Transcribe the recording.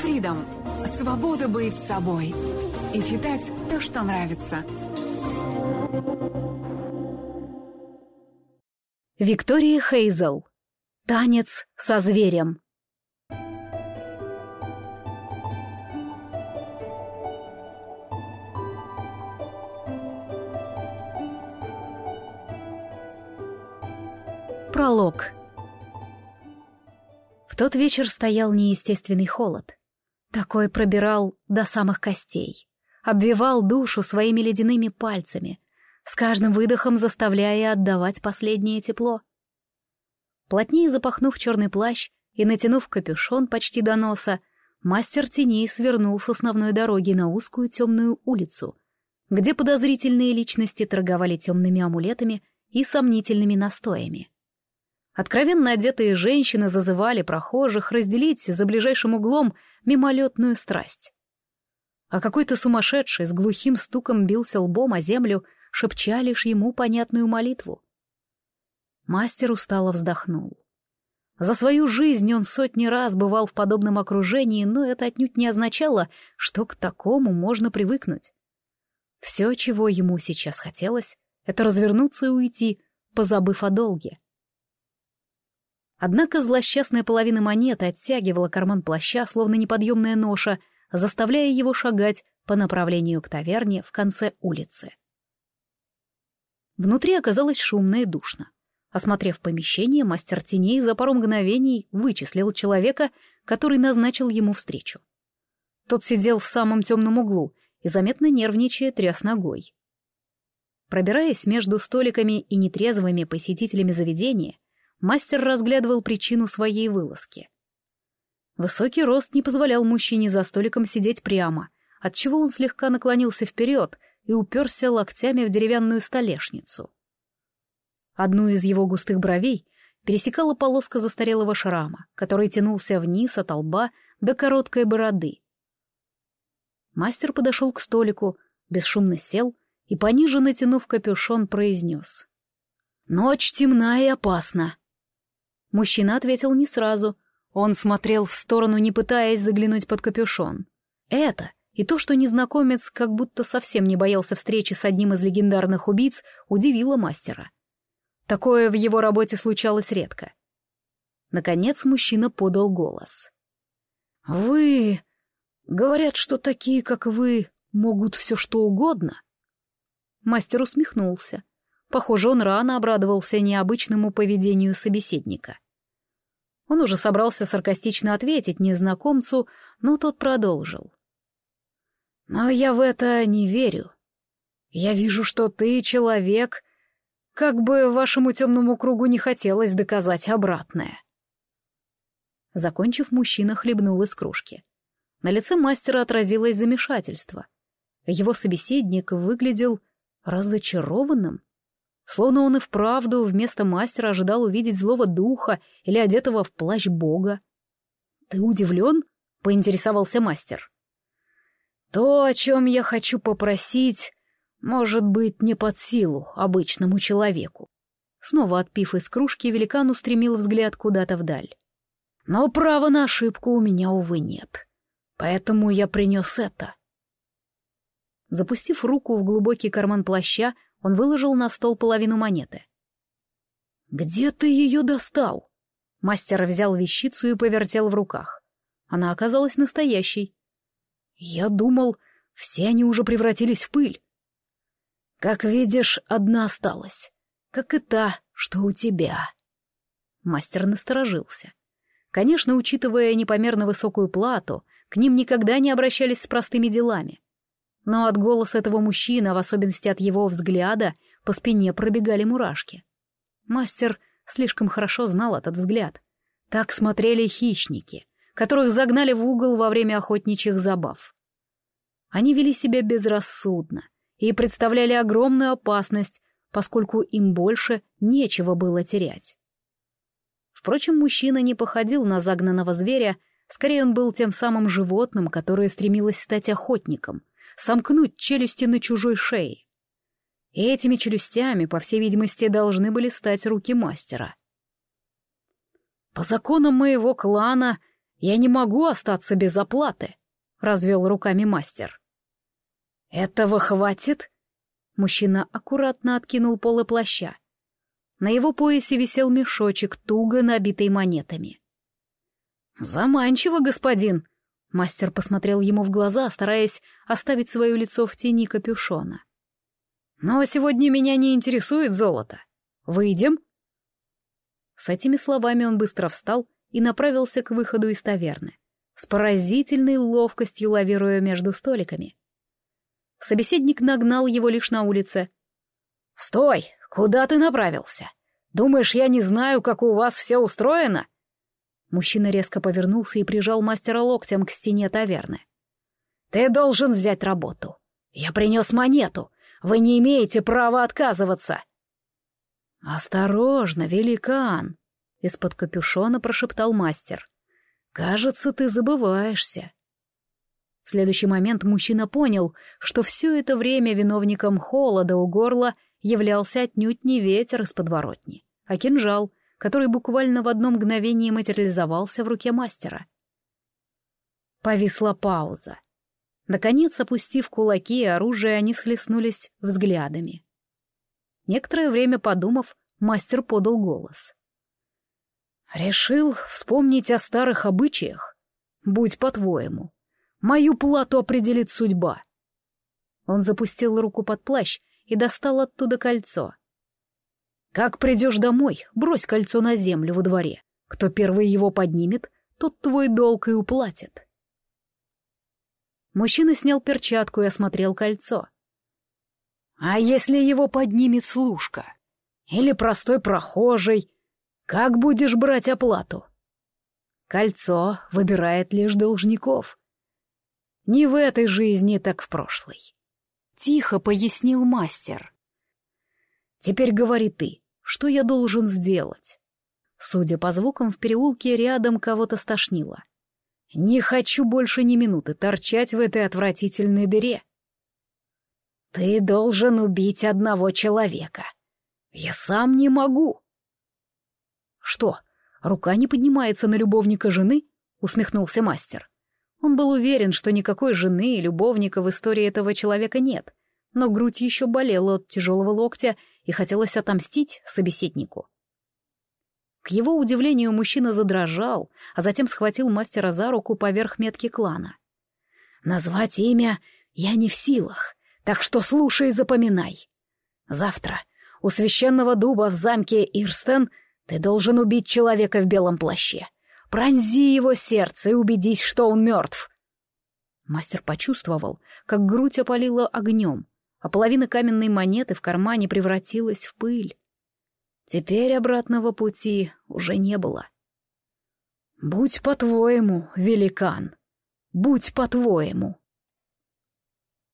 Фридом. Свобода быть собой. И читать то, что нравится. Виктория Хейзел. Танец со зверем. Пролог. В тот вечер стоял неестественный холод. Такой пробирал до самых костей, обвивал душу своими ледяными пальцами, с каждым выдохом заставляя отдавать последнее тепло. Плотнее запахнув черный плащ и натянув капюшон почти до носа, мастер теней свернул с основной дороги на узкую темную улицу, где подозрительные личности торговали темными амулетами и сомнительными настоями. Откровенно одетые женщины зазывали прохожих разделить за ближайшим углом мимолетную страсть. А какой-то сумасшедший с глухим стуком бился лбом о землю, шепча лишь ему понятную молитву. Мастер устало вздохнул. За свою жизнь он сотни раз бывал в подобном окружении, но это отнюдь не означало, что к такому можно привыкнуть. Все, чего ему сейчас хотелось, это развернуться и уйти, позабыв о долге. Однако злосчастная половина монеты оттягивала карман плаща, словно неподъемная ноша, заставляя его шагать по направлению к таверне в конце улицы. Внутри оказалось шумно и душно. Осмотрев помещение, мастер теней за пару мгновений вычислил человека, который назначил ему встречу. Тот сидел в самом темном углу и, заметно нервничая, тряс ногой. Пробираясь между столиками и нетрезвыми посетителями заведения, мастер разглядывал причину своей вылазки. Высокий рост не позволял мужчине за столиком сидеть прямо, отчего он слегка наклонился вперед и уперся локтями в деревянную столешницу. Одну из его густых бровей пересекала полоска застарелого шрама, который тянулся вниз от лба до короткой бороды. Мастер подошел к столику, бесшумно сел и, пониже натянув капюшон, произнес. «Ночь темна и опасна. Мужчина ответил не сразу. Он смотрел в сторону, не пытаясь заглянуть под капюшон. Это и то, что незнакомец как будто совсем не боялся встречи с одним из легендарных убийц, удивило мастера. Такое в его работе случалось редко. Наконец мужчина подал голос. «Вы... Говорят, что такие, как вы, могут все что угодно?» Мастер усмехнулся. Похоже, он рано обрадовался необычному поведению собеседника. Он уже собрался саркастично ответить незнакомцу, но тот продолжил. «Но я в это не верю. Я вижу, что ты человек, как бы вашему темному кругу не хотелось доказать обратное». Закончив, мужчина хлебнул из кружки. На лице мастера отразилось замешательство. Его собеседник выглядел разочарованным. Словно он и вправду вместо мастера ожидал увидеть злого духа или одетого в плащ бога. «Ты удивлен?» — поинтересовался мастер. «То, о чем я хочу попросить, может быть не под силу обычному человеку». Снова отпив из кружки, великан устремил взгляд куда-то вдаль. «Но права на ошибку у меня, увы, нет. Поэтому я принес это». Запустив руку в глубокий карман плаща, он выложил на стол половину монеты. «Где ты ее достал?» Мастер взял вещицу и повертел в руках. Она оказалась настоящей. «Я думал, все они уже превратились в пыль. Как видишь, одна осталась, как и та, что у тебя». Мастер насторожился. Конечно, учитывая непомерно высокую плату, к ним никогда не обращались с простыми делами. Но от голоса этого мужчины, в особенности от его взгляда, по спине пробегали мурашки. Мастер слишком хорошо знал этот взгляд. Так смотрели хищники, которых загнали в угол во время охотничьих забав. Они вели себя безрассудно и представляли огромную опасность, поскольку им больше нечего было терять. Впрочем, мужчина не походил на загнанного зверя, скорее он был тем самым животным, которое стремилось стать охотником, сомкнуть челюсти на чужой шее. Этими челюстями, по всей видимости, должны были стать руки мастера. По законам моего клана Я не могу остаться без оплаты», — развел руками мастер. «Этого хватит?» Мужчина аккуратно откинул полы плаща. На его поясе висел мешочек, туго набитый монетами. «Заманчиво, господин!» Мастер посмотрел ему в глаза, стараясь оставить свое лицо в тени капюшона. «Но сегодня меня не интересует золото. Выйдем?» С этими словами он быстро встал и направился к выходу из таверны, с поразительной ловкостью лавируя между столиками. Собеседник нагнал его лишь на улице. «Стой! Куда ты направился? Думаешь, я не знаю, как у вас все устроено?» Мужчина резко повернулся и прижал мастера локтем к стене таверны. «Ты должен взять работу. Я принес монету. Вы не имеете права отказываться». «Осторожно, великан!» — из-под капюшона прошептал мастер. «Кажется, ты забываешься». В следующий момент мужчина понял, что все это время виновником холода у горла являлся отнюдь не ветер из подворотни, а кинжал, который буквально в одно мгновение материализовался в руке мастера. Повисла пауза. Наконец, опустив кулаки и оружие, они схлестнулись взглядами. Некоторое время подумав, мастер подал голос. «Решил вспомнить о старых обычаях? Будь по-твоему. Мою плату определит судьба». Он запустил руку под плащ и достал оттуда кольцо. Как придешь домой, брось кольцо на землю во дворе. Кто первый его поднимет, тот твой долг и уплатит. Мужчина снял перчатку и осмотрел кольцо. А если его поднимет служка? Или простой прохожий? Как будешь брать оплату? Кольцо выбирает лишь должников. Не в этой жизни, так в прошлой. Тихо пояснил мастер. Теперь говори ты, что я должен сделать? Судя по звукам, в переулке рядом кого-то стошнило. Не хочу больше ни минуты торчать в этой отвратительной дыре. Ты должен убить одного человека. Я сам не могу. Что, рука не поднимается на любовника жены? Усмехнулся мастер. Он был уверен, что никакой жены и любовника в истории этого человека нет, но грудь еще болела от тяжелого локтя, и хотелось отомстить собеседнику. К его удивлению мужчина задрожал, а затем схватил мастера за руку поверх метки клана. «Назвать имя я не в силах, так что слушай и запоминай. Завтра у священного дуба в замке Ирстен ты должен убить человека в белом плаще. Пронзи его сердце и убедись, что он мертв». Мастер почувствовал, как грудь опалила огнем, а половина каменной монеты в кармане превратилась в пыль. Теперь обратного пути уже не было. «Будь по-твоему, великан, будь по-твоему»,